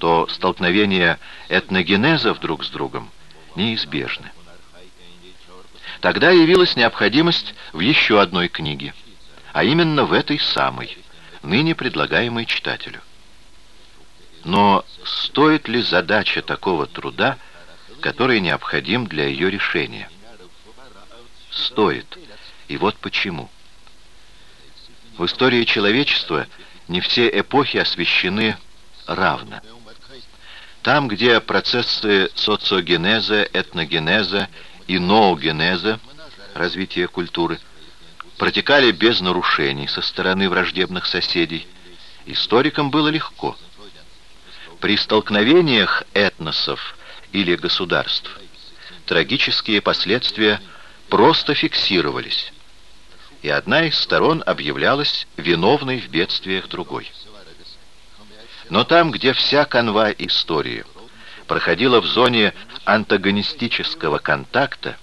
то столкновения этногенезов друг с другом неизбежны. Тогда явилась необходимость в еще одной книге, а именно в этой самой, ныне предлагаемой читателю. Но стоит ли задача такого труда, который необходим для ее решения? Стоит. И вот почему. В истории человечества не все эпохи освещены равно. Там, где процессы социогенеза, этногенеза и ноогенеза, развития культуры, протекали без нарушений со стороны враждебных соседей, историкам было легко. При столкновениях этносов или государств трагические последствия просто фиксировались, и одна из сторон объявлялась виновной в бедствиях другой. Но там, где вся канва истории проходила в зоне антагонистического контакта,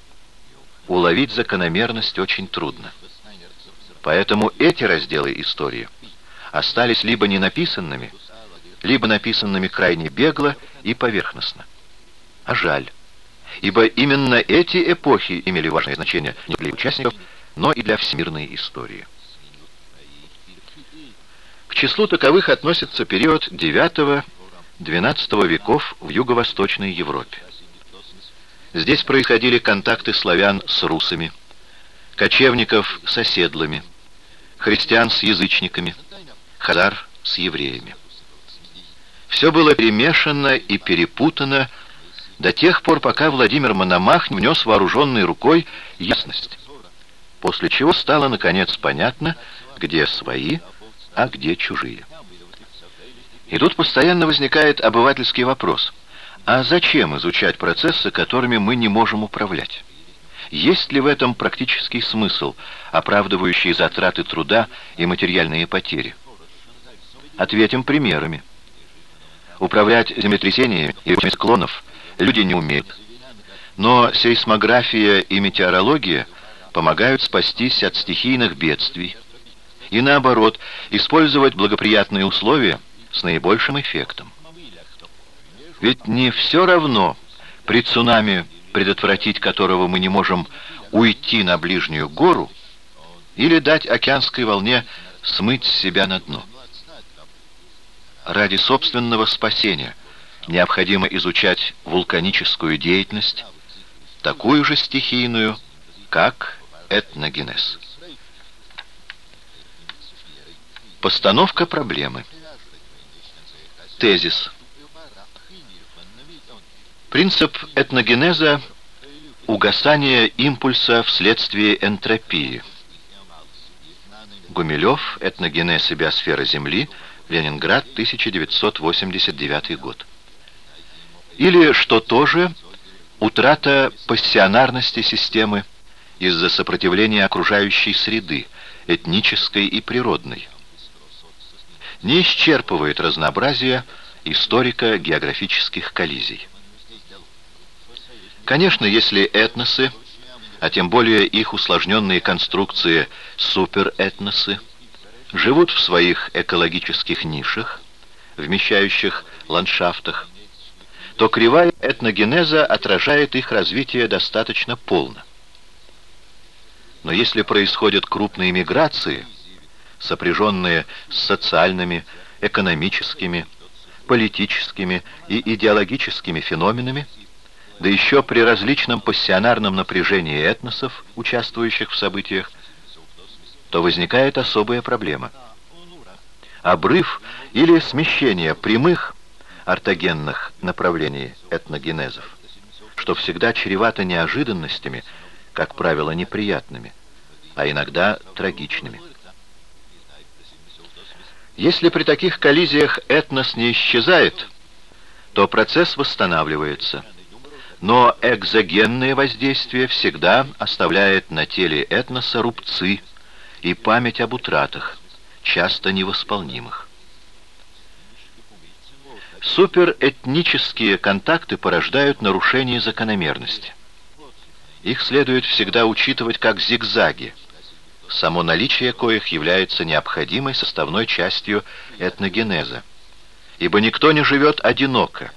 уловить закономерность очень трудно. Поэтому эти разделы истории остались либо ненаписанными, либо написанными крайне бегло и поверхностно. А жаль, ибо именно эти эпохи имели важное значение не для участников, но и для всемирной истории. Числу таковых относится период IX-XII веков в Юго-Восточной Европе. Здесь происходили контакты славян с русами, кочевников с оседлыми, христиан с язычниками, хазар с евреями. Все было перемешано и перепутано до тех пор, пока Владимир Мономах не внес вооруженной рукой ясность, после чего стало, наконец, понятно, где свои, а где чужие. И тут постоянно возникает обывательский вопрос. А зачем изучать процессы, которыми мы не можем управлять? Есть ли в этом практический смысл, оправдывающий затраты труда и материальные потери? Ответим примерами. Управлять землетрясениями и склонов люди не умеют. Но сейсмография и метеорология помогают спастись от стихийных бедствий. И наоборот, использовать благоприятные условия с наибольшим эффектом. Ведь не все равно при цунами, предотвратить которого мы не можем уйти на ближнюю гору, или дать океанской волне смыть себя на дно. Ради собственного спасения необходимо изучать вулканическую деятельность, такую же стихийную, как этногенез. Постановка проблемы. Тезис. Принцип этногенеза – угасание импульса вследствие энтропии. Гумилев, этногенез и биосфера Земли, Ленинград, 1989 год. Или, что тоже, утрата пассионарности системы из-за сопротивления окружающей среды, этнической и природной. Не исчерпывает разнообразие историко-географических коллизий. Конечно, если этносы, а тем более их усложненные конструкции суперэтносы, живут в своих экологических нишах, вмещающих ландшафтах, то кривая этногенеза отражает их развитие достаточно полно. Но если происходят крупные миграции, сопряженные с социальными, экономическими, политическими и идеологическими феноменами, да еще при различном пассионарном напряжении этносов, участвующих в событиях, то возникает особая проблема. Обрыв или смещение прямых ортогенных направлений этногенезов, что всегда чревато неожиданностями, как правило, неприятными, а иногда трагичными. Если при таких коллизиях этнос не исчезает, то процесс восстанавливается – но экзогенное воздействие всегда оставляет на теле этноса рубцы и память об утратах, часто невосполнимых. Суперэтнические контакты порождают нарушение закономерности. Их следует всегда учитывать как зигзаги, само наличие коих является необходимой составной частью этногенеза, ибо никто не живет одиноко,